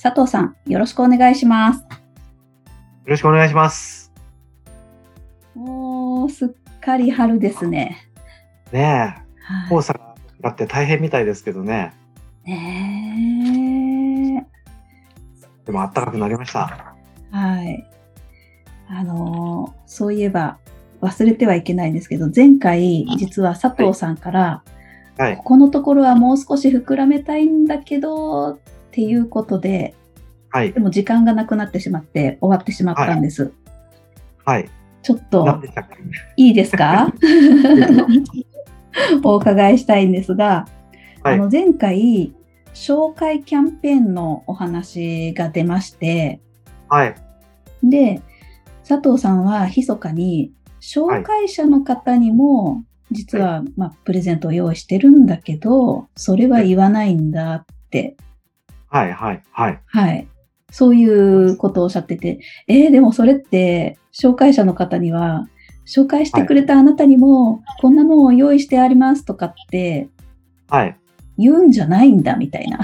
佐藤さん、よろしくお願いします。よろしくお願いします。もうすっかり春ですね。ねえ、はい黄砂がだって大変みたいですけどね。ねでも暖かくなりました。えはい。あのーそういえば忘れてはいけないんですけど、前回実は佐藤さんから、はいこ。このところはもう少し膨らめたいんだけどっていうことで、はいで。も時間がなくなってしまって終わってしまったんです。はい。ちょっといいですか？お伺いしたいんですが、はい。あの前回紹介キャンペーンのお話が出ましてはい。で佐藤さんは密かに紹介者の方にも実は、まあ、プレゼントを用意してるんだけどそれは言わないんだって、はい。はい。はい。はい、そういうことをおっしゃっててえーでもそれって紹介者の方には紹介してくれたあなたにも、こんなのを用意してありますとかってはい。言うんじゃないんだみたいな。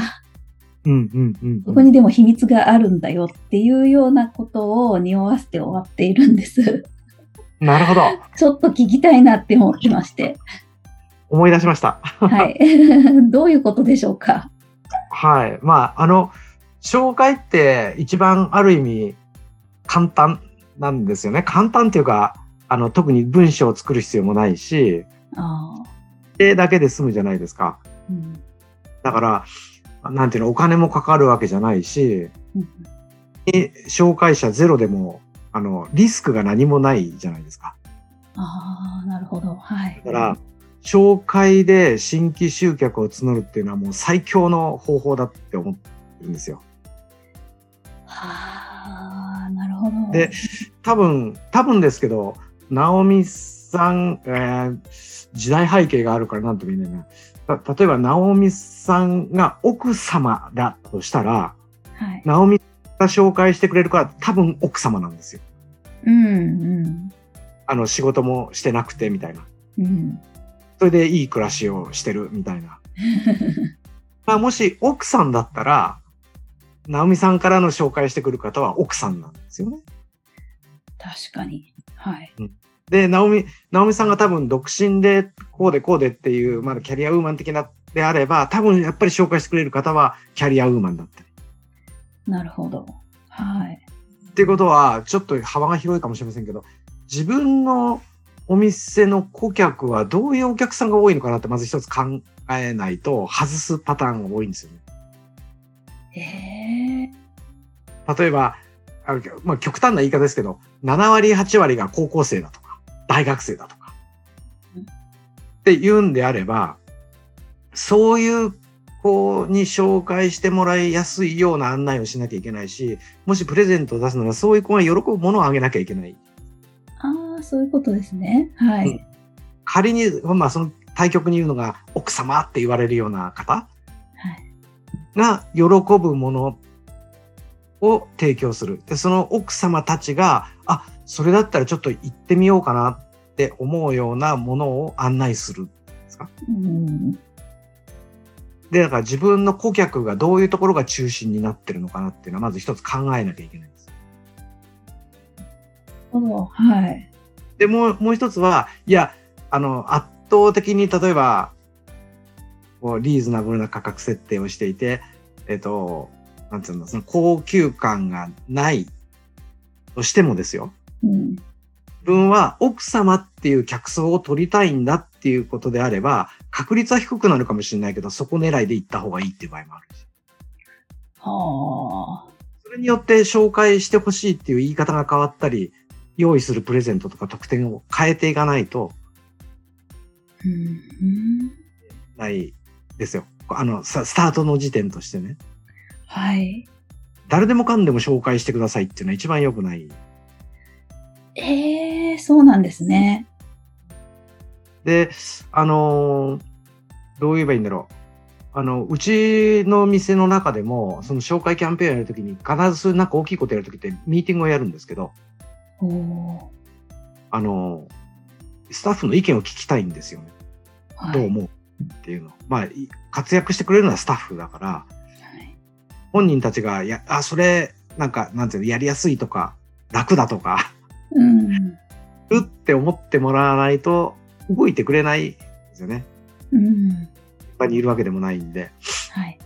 うんうんうん。ここにでも秘密があるんだよっていうようなことを匂わせて終わっているんです。なるほど。ちょっと聞きたいなって思ってまして。思い出しました。はい。どういうことでしょうか？はい。まあ、あの、紹介って一番ある意味簡単なんですよね。簡単っていうか、あの、特に文章を作る必要もないし。絵だけで済むじゃないですか。うんだから、なんていうの、お金もかかるわけじゃないし、うんえ紹介者ゼロでも、あの、リスクが何もないじゃないですか。ああ、なるほど。はい。だから、紹介で新規集客を募るっていうのはもう最強の方法だって思ってるんですよ。はあ、なるほど。で、多分、多分ですけど、直美さん、えー時代背景があるからなんとも言えないな。た例えば、直美さんが奥様だとしたら、はい。直美が紹介してくれるから多分奥様なんですよ。うん、うん。あの、仕事もしてなくてみたいな。うん。それでいい暮らしをしてるみたいな。まあ、もし奥さんだったら、直美さんからの紹介してくる方は奥さんなんですよね。確かに。はい。で、直美、直美さんが多分独身で、こうでこうでっていう、まだキャリアウーマン的なであれば、多分やっぱり紹介してくれる方はキャリアウーマンだったり。なるほど。はい。っていうことは、ちょっと幅が広いかもしれませんけど、自分のお店の顧客はどういうお客さんが多いのかなって、まず一つ考えないと、外すパターンが多いんですよね。ええ例えば、あのまあ、極端な言い方ですけど、7割、8割が高校生だとか、大学生だとかうん、って言うんであれば、そういう子に紹介してもらいやすいような案内をしなきゃいけないし、もしプレゼントを出すなら、そういう子が喜ぶものをあげなきゃいけない。そういうことですね。はい。うん仮に、まあ、その対局に言うのが奥様って言われるような方はい。が喜ぶものを提供する。で、その奥様たちが、あ、それだったらちょっと行ってみようかなって思うようなものを案内する。ですか？うん。で、だから自分の顧客がどういうところが中心になってるのかなっていうのはまず一つ考えなきゃいけないんです。おはい。で、もう、もう一つは、いや、あの、圧倒的に例えば、こう、リーズナブルな価格設定をしていて、えっと、なんつうの、その高級感がないとしてもですよ。うん。自分は奥様っていう客層を取りたいんだっていうことであれば、確率は低くなるかもしれないけど、そこ狙いで行った方がいいっていう場合もあるし。はあ。それによって紹介してほしいっていう言い方が変わったり、用意するプレゼントとか特典を変えていかないとうん。ないですよ。あの、さスタートの時点としてね。はい。誰でもかんでも紹介してくださいっていうのは一番良くない。ええそうなんですね。で、あのーどう言えばいいんだろう。あの、うちの店の中でも、その紹介キャンペーンやるときに、必ずなんか大きいことやるときってミーティングをやるんですけど、あのースタッフの意見を聞きたいんですよね。ー。はい。どう思うっていうの。まあ、い活躍してくれるのはスタッフだから、はい本人たちが、いや、あ、それ、なんか、なんていうの、やりやすいとか、楽だとか、うん。うって思ってもらわないと、動いてくれないんですよね。うん。場にいるわけでもないんで。はい。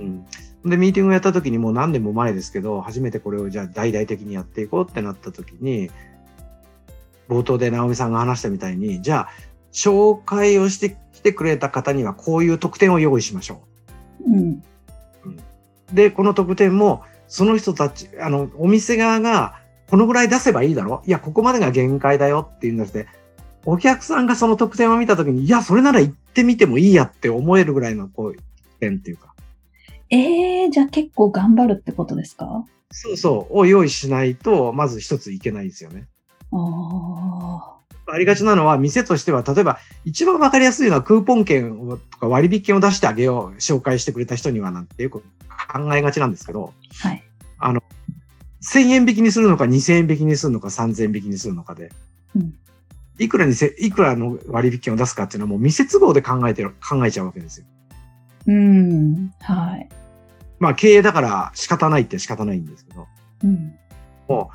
うん。で、ミーティングをやった時にもう何年も前ですけど、初めてこれをじゃあ大々的にやっていこうってなった時に、冒頭で直美さんが話したみたいに、じゃあ、紹介をしてきてくれた方にはこういう特典を用意しましょうん。う。で、この特典も、その人たち、あの、お店側が、このぐらい出せばいいだろ？いや、ここまでが限界だよっていうんですね。お客さんがその特典を見たときに、いや、それなら行ってみてもいいやって思えるぐらいの、こう、特典っていうか。ええじゃあ結構頑張るってことですか？そうそう、を用意しないと、まず一ついけないですよね。ああ。ありがちなのは、店としては、例えば、一番わかりやすいのはクーポン券をとか割引券を出してあげよう、紹介してくれた人にはなんてよく考えがちなんですけど、はい。あの、1000円引きにするのか、2000円引きにするのか、3000円引きにするのかで、うんいくらにせ、いくらの割引券を出すかっていうのはもう店都合で考えてる、考えちゃうわけですよ。うん。はい。まあ経営だから仕方ないって仕方ないんですけど、うん。も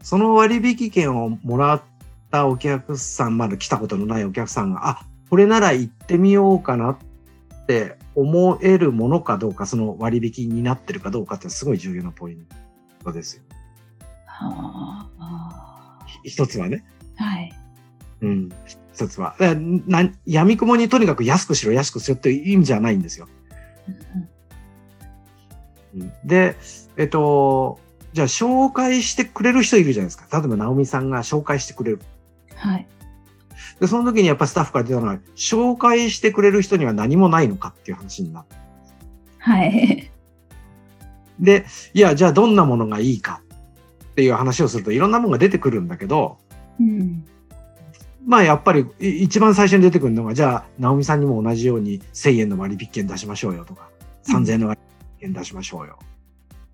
う、その割引券をもらったお客さん、まだ来たことのないお客さんが、あ、これなら行ってみようかなって思えるものかどうか、その割引になってるかどうかってすごい重要なポイントですよ。はあ。一つはね。はい。うん。一つは。だからな闇雲にとにかく安くしろ、安くしろっていう意味じゃないんですよ。うんで、えっと、じゃあ紹介してくれる人いるじゃないですか。例えば、直美さんが紹介してくれる。はい。で、その時にやっぱスタッフから出たのは、紹介してくれる人には何もないのかっていう話になって。はい。で、いや、じゃあどんなものがいいかっていう話をするといろんなものが出てくるんだけど、うん。まあやっぱりい一番最初に出てくるのが、じゃあ、直美さんにも同じように1000円の割引券出しましょうよとか、3000円の割引券出しましょうよ。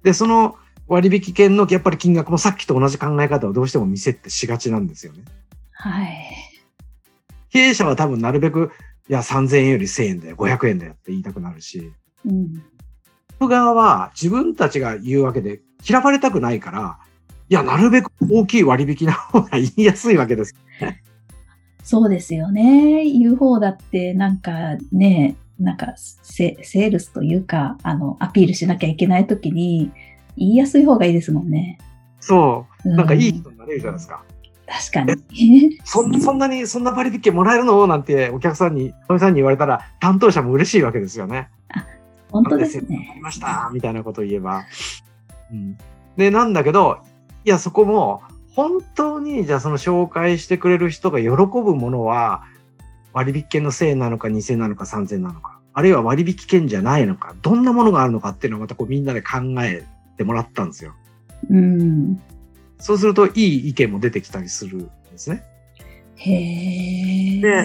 で、その割引券のやっぱり金額もさっきと同じ考え方をどうしても店ってしがちなんですよね。はい。経営者は多分なるべく、いや、3000円より1000円だよ、500円だよって言いたくなるし、うん。客側は自分たちが言うわけで嫌われたくないから、いや、なるべく大きい割引な方が言いやすいわけです。そうですよね。言う方だって、なんかね、なんかセセールスというか、あの、アピールしなきゃいけないときに、言いやすい方がいいですもんね。そう。なんかいいうん人になれるじゃないですか。確かに。そん そんなに、そんな割引券もらえるの？なんてお客さんに、お客さんに言われたら、担当者も嬉しいわけですよね。本当ですありね。ましたみたいなことを言えば。うん。で、なんだけど、いや、そこも、本当に、じゃあその紹介してくれる人が喜ぶものは、割引券の1000円なのか2000円なのか3000円なのか、あるいは割引券じゃないのか、どんなものがあるのかっていうのをまたこうみんなで考えてもらったんですよ。うん。そうすると、いい意見も出てきたりするんですね。へえ。で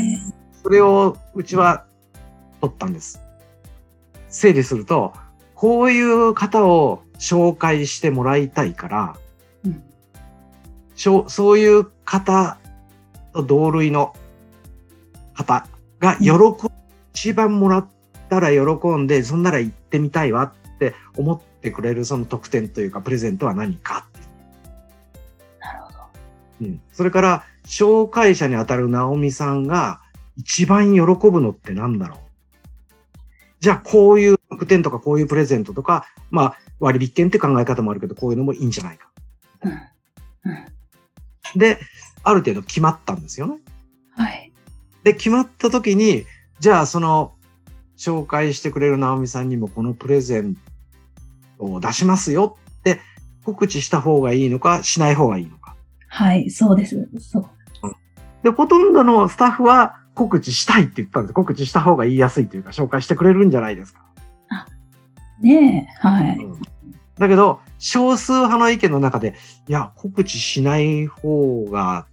それをうちは取ったんです。整理すると、こういう方を紹介してもらいたいから、うんそういう方と同類の方が喜ぶ、一番もらったら喜んで、そんなら行ってみたいわって思ってくれるその特典というかプレゼントは何かなるほど。うん、それから、紹介者にあたる直美さんが一番喜ぶのって何だろうじゃあ、こういう特典とかこういうプレゼントとか、まあ、割引券って考え方もあるけど、こういうのもいいんじゃないか。うん。うん。で、ある程度決まったんですよね。はい。で、決まった時に、じゃあ、その、紹介してくれる直美さんにもこのプレゼントを出しますよって告知した方がいいのか、しない方がいいのか。はい、そうです。そう。で、ほとんどのスタッフは告知したいって言ったんです。告知した方が言いやすいというか、紹介してくれるんじゃないですか。ねえ、はい。だけど、少数派の意見の中で、いや、告知しない方が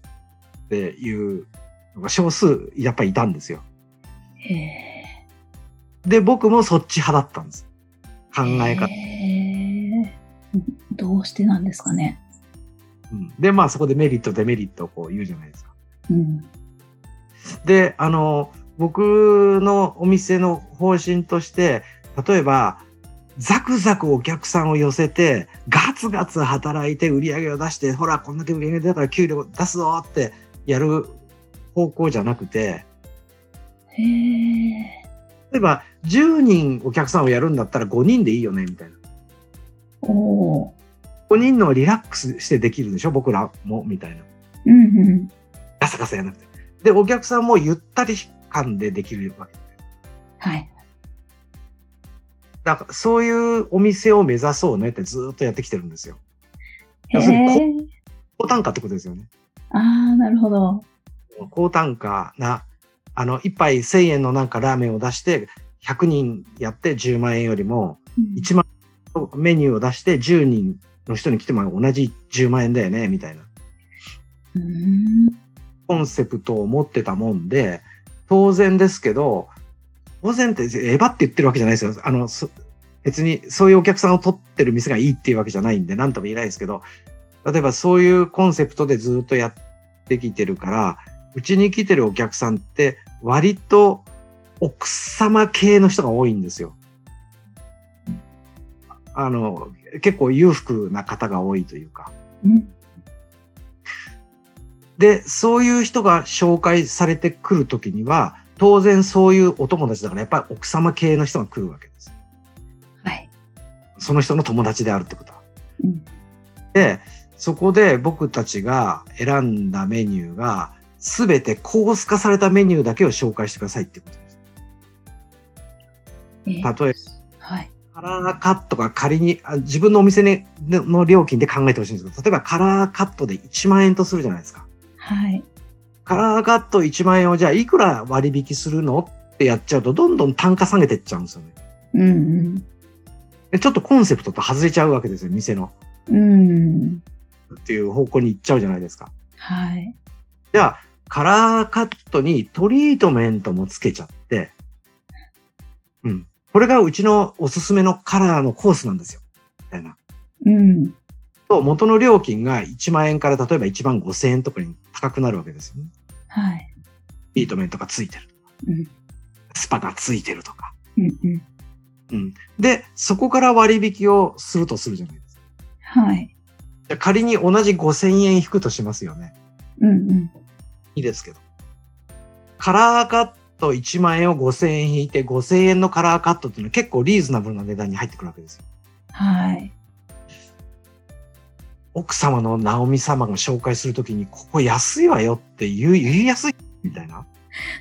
っていうのが少数やっぱりいたんですよ。で、僕もそっち派だったんです。考え方。どうしてなんですかね。うん、で、まあそこでメリット、デメリットをこう言うじゃないですか。うん。で、あの、僕のお店の方針として、例えば、ザクザクお客さんを寄せて、ガツガツ働いて売り上げを出して、ほら、こんだけ売り上げ出たから給料出すぞってやる方向じゃなくて。例えば、10人お客さんをやるんだったら5人でいいよね、みたいな。おお。5人のリラックスしてできるでしょ、僕らも、みたいな。うんうん。ガサガサやらなくて。で、お客さんもゆったり感でできるわけ。はい。だから、そういうお店を目指そうねってずーっとやってきてるんですよ。へ要するにえ。高単価ってことですよね。ああ、なるほど。高単価な、あの、一杯1000円のなんかラーメンを出して、100人やって10万円よりも、うん1万円のメニューを出して10人の人に来ても同じ10万円だよね、みたいな。コンセプトを持ってたもんで、当然ですけど、当然ってエヴァって言ってるわけじゃないですよ。あの、そ別にそういうお客さんを取ってる店がいいっていうわけじゃないんで、なんとも言えないですけど、例えばそういうコンセプトでずっとやってきてるから、うちに来てるお客さんって割と奥様系の人が多いんですよ。あの、結構裕福な方が多いというか。うん。で、そういう人が紹介されてくるときには、当然そういうお友達だから、やっぱり奥様系の人が来るわけです。はい。その人の友達であるってことは。うん。で、そこで僕たちが選んだメニューが、すべてコース化されたメニューだけを紹介してくださいってことです。えー例えはい。カラーカットが仮に、あ自分のお店にの料金で考えてほしいんですけど、例えばカラーカットで1万円とするじゃないですか。はい。カラーカット1万円をじゃあいくら割引するのってやっちゃうと、どんどん単価下げてっちゃうんですよね。うんでちょっとコンセプトと外れちゃうわけですよ、店の。うん。うん。っていう方向に行っちゃうじゃないですか。はい。じゃあ、カラーカットにトリートメントもつけちゃって、うん。これがうちのおすすめのカラーのコースなんですよ。みたいな。うん。と、元の料金が1万円から例えば1万5千円とかに高くなるわけですよね。はい。トリートメントがついてる。うん。スパがついてるとか。うんうん。うん。で、そこから割引をするとするじゃないですか。はい。じゃあ仮に同じ5千円引くとしますよね。うんうん。いいですけど。カラーカット1万円を5千円引いて5千円のカラーカットっていうのは結構リーズナブルな値段に入ってくるわけですよ。はい。奥様の直美様が紹介するときに、ここ安いわよって言う、言いやすいみたいな。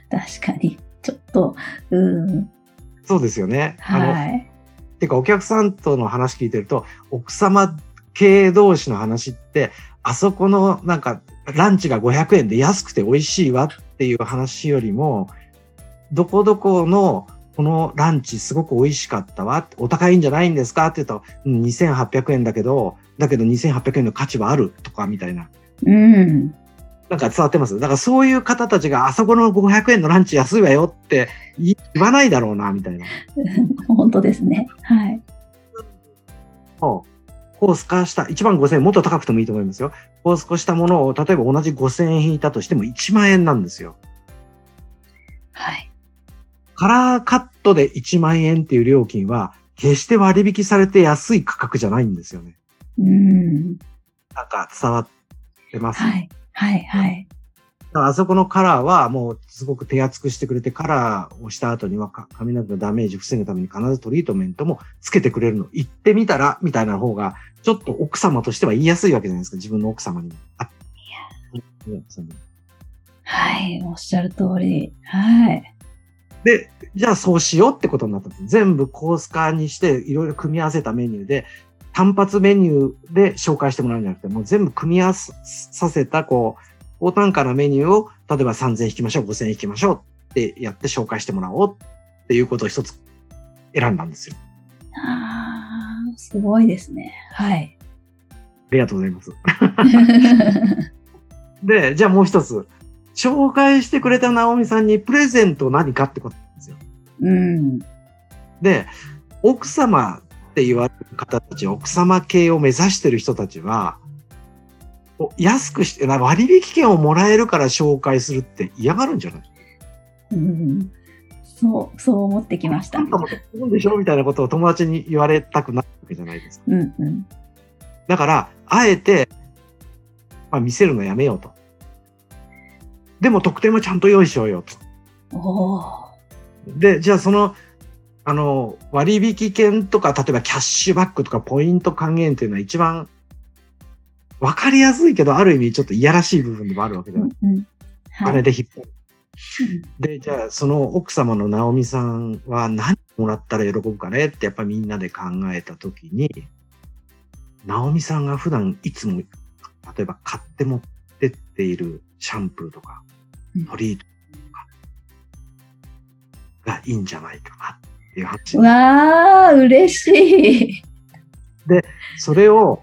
確かに。ちょっと、うん。そうですよね。あの、はい。てかお客さんとの話聞いてると、奥様系同士の話って、あそこのなんかランチが500円で安くて美味しいわっていう話よりも、どこどこのこのランチすごく美味しかったわ。お高いんじゃないんですかって言うと、うん2800円だけど、だけど2800円の価値はあるとかみたいな。うん。なんか伝わってます？だからそういう方たちがあそこの500円のランチ安いわよって言わないだろうな、みたいな。本当ですね。はい。をコース化した、1万5000円、もっと高くてもいいと思いますよ。コース化したものを、例えば同じ5000円引いたとしても1万円なんですよ。はい。カラーカットで1万円っていう料金は、決して割引されて安い価格じゃないんですよね。うん。なんか伝わってます？はい。はい。はい。あそこのカラーはもうすごく手厚くしてくれて、カラーをした後には髪の毛のダメージを防ぐために必ずトリートメントもつけてくれるの。言ってみたら、みたいな方が、ちょっと奥様としては言いやすいわけじゃないですか。自分の奥様にも。はい。おっしゃる通り。はい。で、じゃあそうしようってことになった。全部コース化にして、いろいろ組み合わせたメニューで、単発メニューで紹介してもらうんじゃなくて、もう全部組み合わさせた、こう、高単価なメニューを、例えば3000円引きましょう、5000円引きましょうってやって紹介してもらおうっていうことを一つ選んだんですよ。ああ、すごいですね。はい。ありがとうございます。で、じゃあもう一つ。紹介してくれた直美さんにプレゼント何かってことなんですよ。うん。で、奥様って言われる方たち、奥様系を目指してる人たちは、お安くして、な割引券をもらえるから紹介するって嫌がるんじゃない？うん、そう、そう思ってきました。うんあたも得するんでしょみたいなことを友達に言われたくないわけじゃないですか。うん。だから、あえて、まあ、見せるのやめようと。でも特典もちゃんと用意しようよと。おお。で、じゃあその、あの、割引券とか、例えばキャッシュバックとかポイント還元っていうのは一番わかりやすいけど、ある意味ちょっといやらしい部分でもあるわけじゃない。うんうん。はい。金で引っ張る。で、じゃあその奥様の直美さんは何もらったら喜ぶかねってやっぱりみんなで考えたときに、直美さんが普段いつも、例えば買って持ってっているシャンプーとかうん、トリートとか、がいいんじゃないかなっていう話。わあ、嬉しい。それを、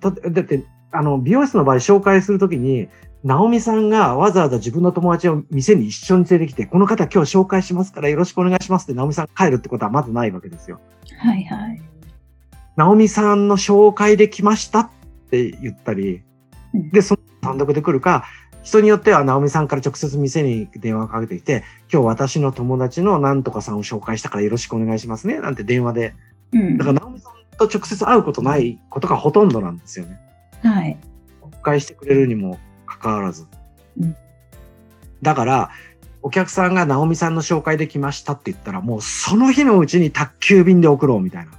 だって、だってあの、美容室の場合紹介するときに、直美さんがわざわざ自分の友達を店に一緒に連れてきて、この方今日紹介しますからよろしくお願いしますって直美さんが帰るってことはまずないわけですよ。はいはい。直美さんの紹介で来ましたって言ったりうん、で、その単独で来るか、人によっては直美さんから直接店に電話かけてきて、今日私の友達のなんとかさんを紹介したからよろしくお願いしますね、なんて電話で。うんだから直美さんと直接会うことないことがほとんどなんですよね。はい。お返してくれるにもかかわらず。うんだから、お客さんが直美さんの紹介で来ましたって言ったら、もうその日のうちに宅急便で送ろうみたいな。わ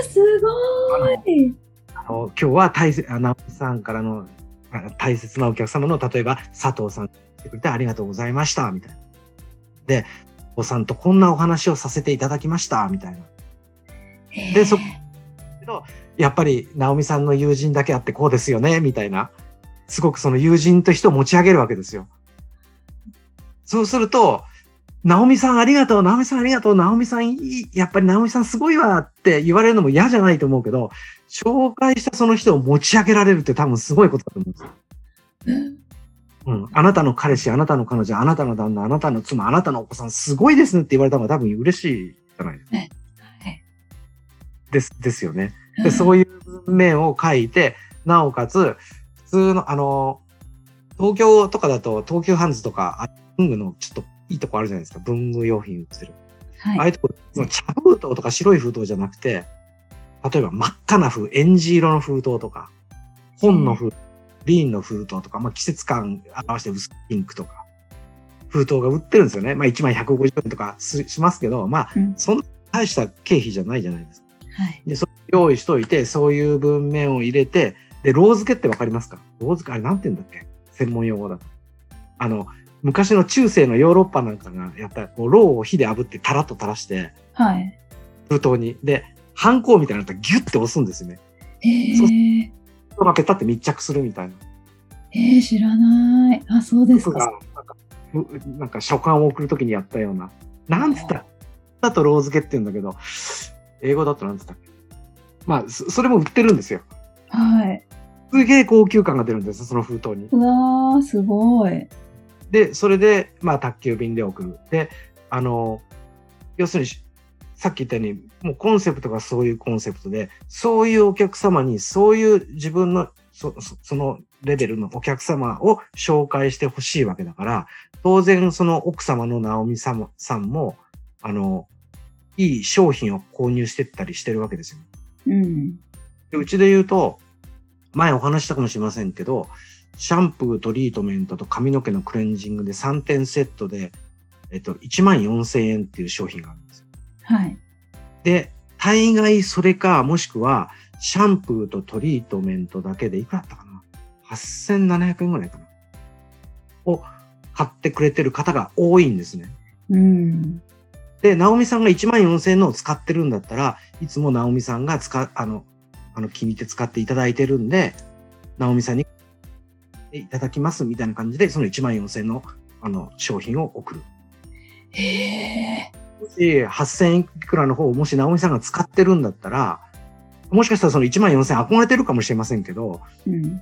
あ、すごい。あの今日は大切、あ直美さんからのあ大切なお客様の、例えば佐藤さん来てくれてありがとうございました、みたいな。で、おさんとこんなお話をさせていただきました、みたいな。でそけど、やっぱり直美さんの友人だけあってこうですよね、みたいな。すごくその友人と人を持ち上げるわけですよ。そうすると、直美さんありがとう、直美さんありがとう、直美さんいい、やっぱり直美さんすごいわって言われるのも嫌じゃないと思うけど、紹介したその人を持ち上げられるって多分すごいことだと思うんですよ。うん。あなたの彼氏、あなたの彼女、あなたの旦那、あなたの妻、あなたのお子さんすごいですねって言われたのが多分嬉しいじゃないですか。はいです、ですよね。で、そういう文面を書いて、なおかつ、普通の、あの、東京とかだと、東急ハンズとか、あ文具のちょっといいとこあるじゃないですか。文具用品売ってる。ああはいい。うとこ、その茶封筒とか白い封筒じゃなくて、例えば真っ赤な封、エンジ色の封筒とか、本の封、ビーンの封筒とか、まあ季節感表して薄いピンクとか、封筒が売ってるんですよね。まあ1枚150円とかすしますけど、まあうんそんな大した経費じゃないじゃないですか。はい。で、それ用意しといて、そういう文面を入れて、で、ロー付けってわかりますか？ロー付け、あれなんて言うんだっけ？専門用語だと。あの、昔の中世のヨーロッパなんかがやった、こう、ローを火で炙ってタラッと垂らして、はい。封筒に。で、ハンコみたいなのとギュッて押すんですよね。へそうえ。人がペタって密着するみたいな。えー、知らない。あ、そうですか。なんか、うなんか書簡を送るときにやったような。なんつったらだとロー付けって言うんだけど、英語だとなんつったっけ？まあ、そそれも売ってるんですよ。はい。すげえ高級感が出るんです、その封筒に。うわー、すごい。で、それで、まあ、宅急便で送る。で、あの、要するに、さっき言ったように、もうコンセプトがそういうコンセプトで、そういうお客様に、そういう自分の、そそそのレベルのお客様を紹介してほしいわけだから、当然その奥様の直美さんもさんも、あの、いい商品を購入してったりしてるわけですよ。うん。でうちで言うと、前お話したかもしれませんけど、シャンプー、トリートメントと髪の毛のクレンジングで3点セットで、えっと、1万4000円っていう商品があるんですよ。はい。で、大概それか、もしくは、シャンプーとトリートメントだけでいくらだったかな ?8700 円ぐらいかな？を買ってくれてる方が多いんですね。うん。で、ナオミさんが1万4000円のを使ってるんだったら、いつもナオミさんが使う、あの、あの、気に入って使っていただいてるんで、ナオミさんにいただきますみたいな感じで、その1万4000円の、あの、商品を送る。へえ。し8000いくらの方をもし直美さんが使ってるんだったら、もしかしたらその1万4000憧れてるかもしれませんけど、うん。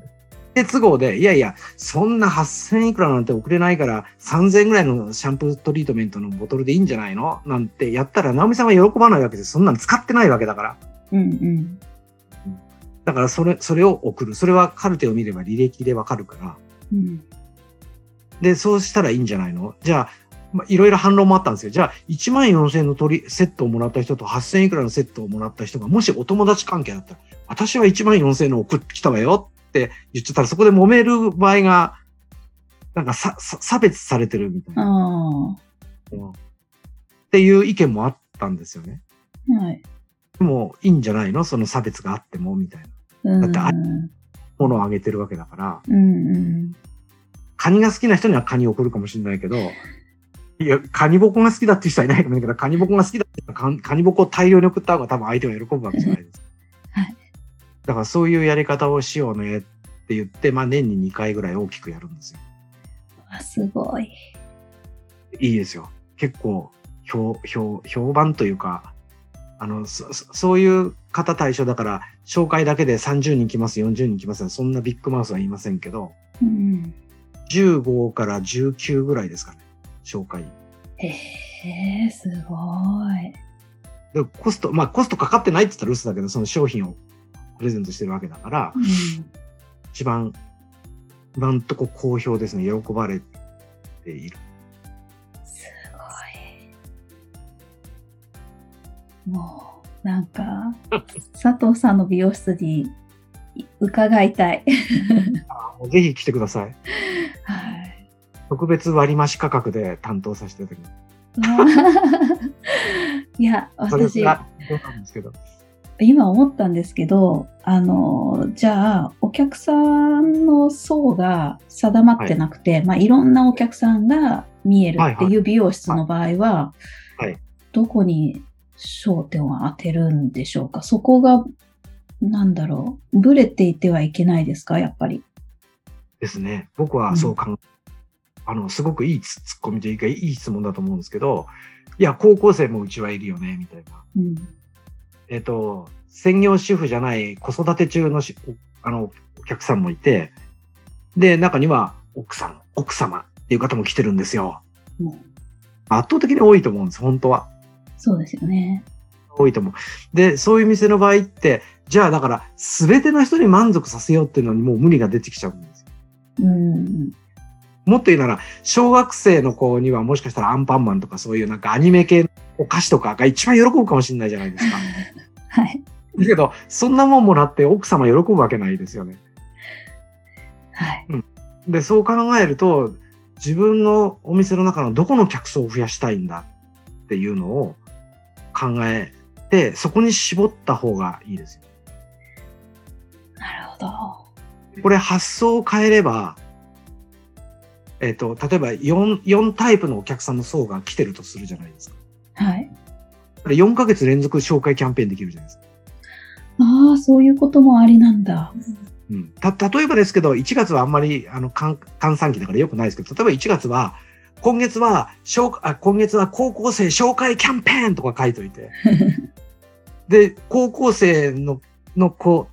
で都合で、いやいや、そんな8000いくらなんて送れないから、3000ぐらいのシャンプートリートメントのボトルでいいんじゃないの？なんてやったら、直美さんは喜ばないわけです。そんなの使ってないわけだから。うんうん。だから、それ、それを送る。それはカルテを見れば履歴でわかるから。うん。で、そうしたらいいんじゃないの？じゃあ、まあ、いろいろ反論もあったんですよ。じゃあ、1万4000円の取り、セットをもらった人と8000いくらのセットをもらった人が、もしお友達関係だったら、私は1万4000円の送ってきたわよって言っちゃったら、そこで揉める場合が、なんかさ、さ差別されてるみたいな、あうんっていう意見もあったんですよね。あ。はい。でも、いいんじゃないの？その差別があっても、みたいなうん。だってあものをあげてるわけだから、うんうん。カニが好きな人にはカニを送るかもしれないけど、いや、カニボコが好きだっていう人はいないかもしれないけど、カニボコが好きだってカニボコを大量に送った方が多分相手が喜ぶわけじゃないですか。はい。だからそういうやり方をしようねって言って、まあ年に2回ぐらい大きくやるんですよ。あ、すごい。いいですよ。結構、評、評、評判というか、あの、そ、そそういう方対象だから、紹介だけで30人来ます、40人来ます、そんなビッグマウスは言いませんけど、うん。15から19ぐらいですかね、紹介。へえ、すごい。で、コスト、まあコストかかってないって言ったら嘘だけど、その商品をプレゼントしてるわけだから、うん。一番、今んとこ好評ですね。喜ばれている。すごい。もう、なんか、佐藤さんの美容室に伺いたい。ぜひ来てください。はい。特別割増価格で担当させていただきます。いや、それ私、が必要なんですけど。今思ったんですけど、あの、じゃあ、お客さんの層が定まってなくて、いまあ、いろんなお客さんが見えるっていう美容室の場合は、はいどこに焦点を当てるんでしょうか？そこが、なんだろう、ブレていてはいけないですか？やっぱり。ですね。僕はそう考え、あの、すごくいいツツッコミというか、いい質問だと思うんですけど、いや、高校生もうちはいるよね、みたいな。うん。えっ、と、専業主婦じゃない子育て中のあのお客さんもいて、で、中には奥さん、奥様っていう方も来てるんですよ。もう圧倒的に多いと思うんです、本当は。そうですよね。多いと思う。で、そういう店の場合って、じゃあだから、すべての人に満足させようっていうのにもう無理が出てきちゃうんですよ。うん。もっと言うなら、小学生の子にはもしかしたらアンパンマンとかそういうなんかアニメ系のお菓子とかが一番喜ぶかもしれないじゃないですか。はい。だけど、そんなもんもらって奥様喜ぶわけないですよね。はい。で、そう考えると、自分のお店の中のどこの客層を増やしたいんだっていうのを考えて、そこに絞った方がいいですよ。なるほど。これ発想を変えれば、えっ、と、例えば4、4タイプのお客さんの層が来てるとするじゃないですか。はい。4ヶ月連続紹介キャンペーンできるじゃないですか。ああ、そういうこともありなんだ。うん。た、例えばですけど、1月はあんまり、あの、換換算期だから良くないですけど、例えば1月は、今月は、紹あ今月は高校生紹介キャンペーンとか書いといて、で、高校生の、の子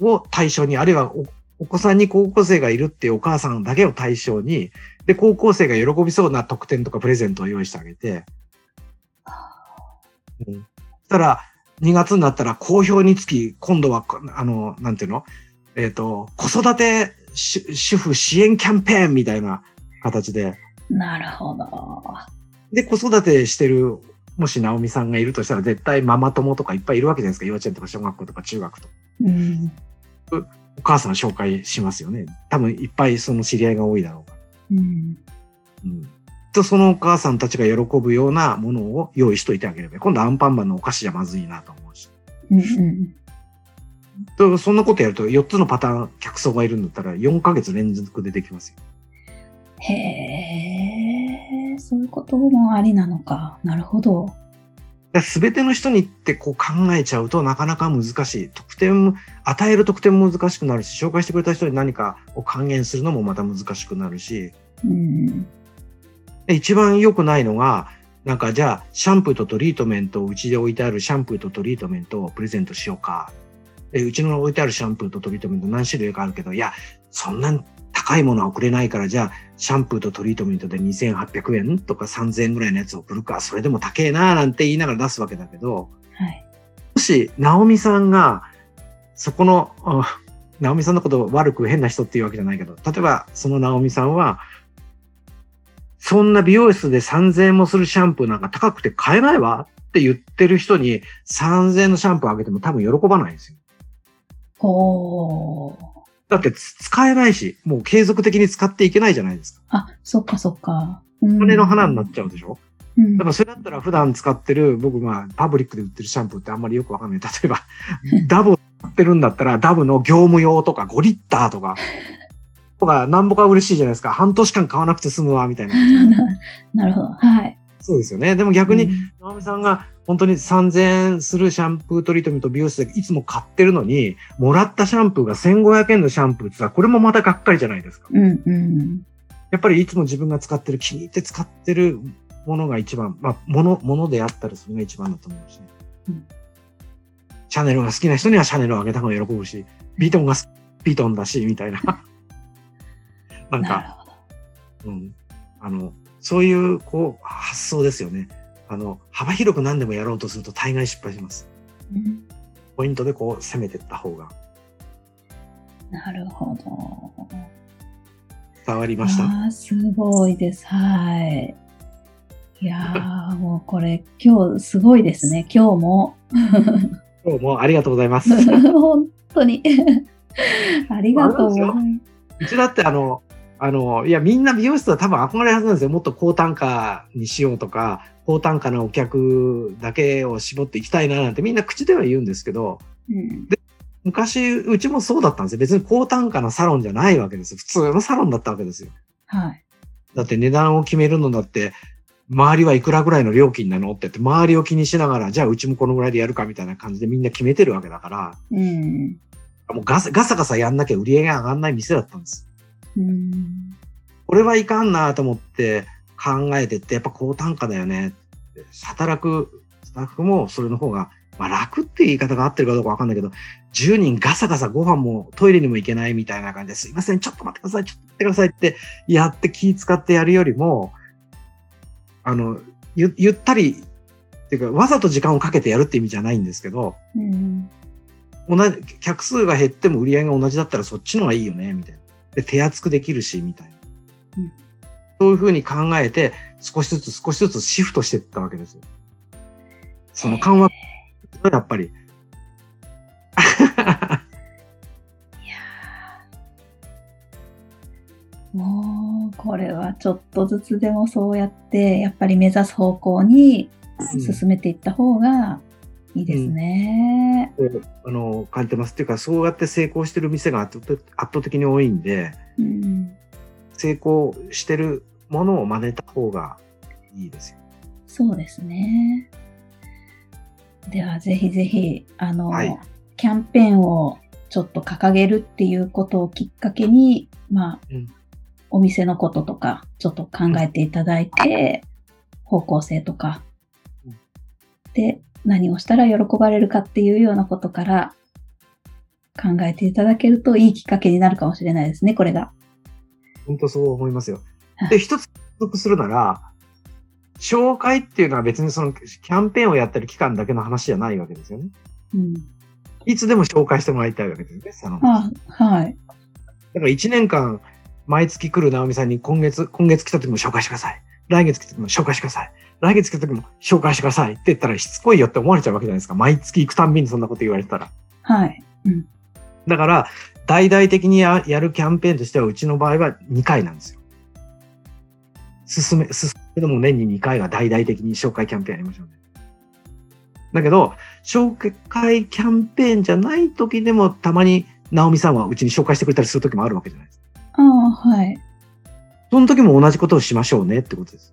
を対象に、あるいはおお子さんに高校生がいるっていうお母さんだけを対象に、で、高校生が喜びそうな特典とかプレゼントを用意してあげて、うん。そしたら、2月になったら好評につき、今度は、こあの、なんていうの？えっ、と、子育て主主婦支援キャンペーンみたいな形で、なるほど。で、子育てしてる、もし直美さんがいるとしたら、絶対ママ友とかいっぱいいるわけじゃないですか。幼稚園とか小学校とか中学とか。うん。お母さん紹介しますよね。多分いっぱいその知り合いが多いだろうから。うん。うん。と、そのお母さんたちが喜ぶようなものを用意しといてあげれば、今度アンパンマンのお菓子じゃまずいなと思うし。うんうん。とそんなことやると4つのパターン客層がいるんだったら4ヶ月連続でできますよ。へえ、そういうこともありなのか。なるほど。すべての人にってこう考えちゃうとなかなか難しい。特典、与える特典も難しくなるし、紹介してくれた人に何かを還元するのもまた難しくなるし、うん。で一番良くないのが、なんかじゃあ、シャンプーとトリートメントをうちで置いてあるシャンプーとトリートメントをプレゼントしようか。で、うちの置いてあるシャンプーとトリートメント何種類かあるけど、いや、そんな高いものは送れないから、じゃあ、シャンプーとトリートメントで2800円とか3000円ぐらいのやつを送るか、それでも高えなーなんて言いながら出すわけだけど、はい。もし、ナオミさんが、そこの、ナオミさんのことを悪く変な人っていうわけじゃないけど、例えば、そのナオミさんは、そんな美容室で3000円もするシャンプーなんか高くて買えないわって言ってる人に3000円のシャンプーあげても多分喜ばないんですよ。おだって使えないし、もう継続的に使っていけないじゃないですか。あ、そっかそっか。お金の花になっちゃうでしょ、うん、だからそれだったら普段使ってる、僕まあパブリックで売ってるシャンプーってあんまりよくわかんない。例えば、ダブ使ってるんだったらダブの業務用とか5リッターとか、とか、なんぼか嬉しいじゃないですか。半年間買わなくて済むわ、みたいな。なるほど。はい。そうですよね。でも逆に、直美さんが本当に3000円するシャンプートリートメント美容室でいつも買ってるのに、もらったシャンプーが1500円のシャンプーってさ、これもまたがっかりじゃないですか。うんうん。やっぱりいつも自分が使ってる、気に入って使ってるものが一番、まあ、もの、ものであったらそれが一番だと思うしね。うん、シャネルが好きな人にはシャネルをあげた方が喜ぶし、ビートンがビートンだし、みたいな。なんか、うん。あの、そういう、こう、発想ですよね。あの、幅広く何でもやろうとすると大概失敗します。うん、ポイントでこう攻めていった方が。なるほど。伝わりました？あすごいです。はい。いやー、もうこれ、今日すごいですね。今日も。今日もありがとうございます。本当に。ありがとうございます。うちだってあの、あの、いや、みんな美容室は多分憧れるはずなんですよ。もっと高単価にしようとか、高単価のお客だけを絞っていきたいななんてみんな口では言うんですけど、うん、で昔、うちもそうだったんですよ。別に高単価のサロンじゃないわけです普通のサロンだったわけですよ。はい。だって値段を決めるのだって、周りはいくらぐらいの料金なのって言って、周りを気にしながら、じゃあうちもこのぐらいでやるかみたいな感じでみんな決めてるわけだから、うん、もうガサガサガサやんなきゃ売り上げが上がんない店だったんです。うんこれはいかんなと思って考えてって、やっぱ高単価だよね。働くスタッフもそれの方が、まあ楽って言い方が合ってるかどうかわかんないけど、10人ガサガサご飯もトイレにも行けないみたいな感じですいません、ちょっと待ってください、ちょっと待ってくださいってやって気使ってやるよりも、あの、ゆゆったり、っていうか、わざと時間をかけてやるって意味じゃないんですけど、うん、同じ、客数が減っても売り上げが同じだったらそっちの方がいいよね、みたいな。で、手厚くできるし、みたいな。そういうふうに考えて、少しずつ少しずつシフトしていったわけですよ。その緩和、やっぱり。いやもう、これはちょっとずつでもそうやって、やっぱり目指す方向に進めていった方がいいですね。うん、あの、感じてます。っていうか、そうやって成功してる店が圧倒的に多いんで、うん成功してるものを真似た方がいいですよ。そうですね。では、ぜひぜひ、あの、はい、キャンペーンをちょっと掲げるっていうことをきっかけに、まあ、うん、お店のこととか、ちょっと考えていただいて、方向性とか、うん、で、何をしたら喜ばれるかっていうようなことから考えていただけるといいきっかけになるかもしれないですね、これが。本当そう思いますよ。で、一つ補足するなら、紹介っていうのは別にそのキャンペーンをやってる期間だけの話じゃないわけですよね。うん、いつでも紹介してもらいたいわけですね、その。あはい。だから1年間、毎月来る直美さんに今月、今月来た時も紹介してください。来月来た時も紹介してください。来月来た時も紹介してくださいって言ったらしつこいよって思われちゃうわけじゃないですか。毎月行くたんびにそんなこと言われてたら。はい。うん、だから、大々的にやるキャンペーンとしては、うちの場合は2回なんですよ。進め、進めでも年に2回は大々的に紹介キャンペーンやりましょうね。だけど、紹介キャンペーンじゃない時でも、たまに、直美さんはうちに紹介してくれたりする時もあるわけじゃないですか。ああ、はい。その時も同じことをしましょうねってことです。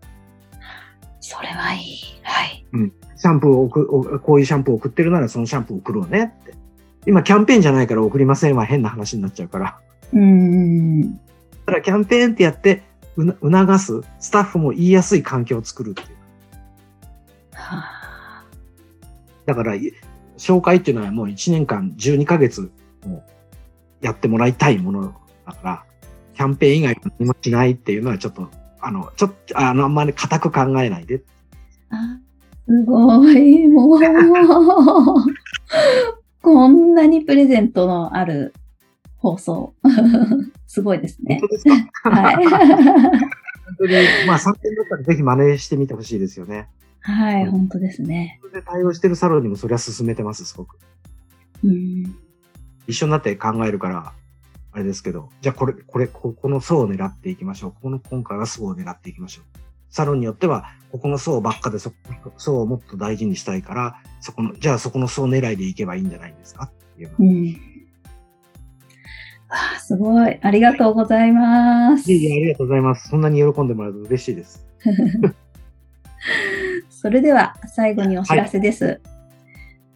それはいい。はい。うん。シャンプーを送、こういうシャンプーを送ってるならそのシャンプーを送ろうねって。今キャンペーンじゃないから送りませんは変な話になっちゃうから。うん。ただキャンペーンってやって、促す、スタッフも言いやすい環境を作るっていう。だから、紹介っていうのはもう1年間12ヶ月もやってもらいたいものだから、キャンペーン以外何もしないっていうのはちょっと、あの、ちょっと、あの、あんまり固く考えないで。あすごい、もう、こんなにプレゼントのある放送。すごいですね本。当ですか？はい。本当に、まあ、参考になったらぜひ真似してみてほしいですよね。はい、本当ですね。で対応してるサロンにもそれは進めてます、すごく。うん。一緒になって考えるから、あれですけど、じゃあこれ、これ、ここの層を狙っていきましょう。この、今回は層を狙っていきましょう。サロンによっては、ここの層ばっかでそ、層をもっと大事にしたいから、そこの、じゃあそこの層狙いでいけばいいんじゃないですか？っていう。うん。あすごい。ありがとうございます。いえいえ、ありがとうございます。そんなに喜んでもらうと嬉しいです。それでは最後にお知らせです。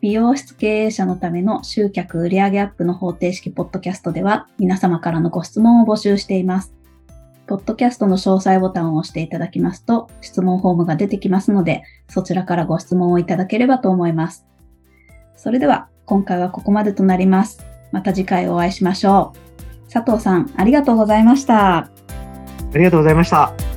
美容室経営者のための集客売上アップの方程式ポッドキャストでは皆様からのご質問を募集しています。ポッドキャストの詳細ボタンを押していただきますと質問フォームが出てきますのでそちらからご質問をいただければと思います。それでは今回はここまでとなります。また次回お会いしましょう。佐藤さん、ありがとうございました。ありがとうございました。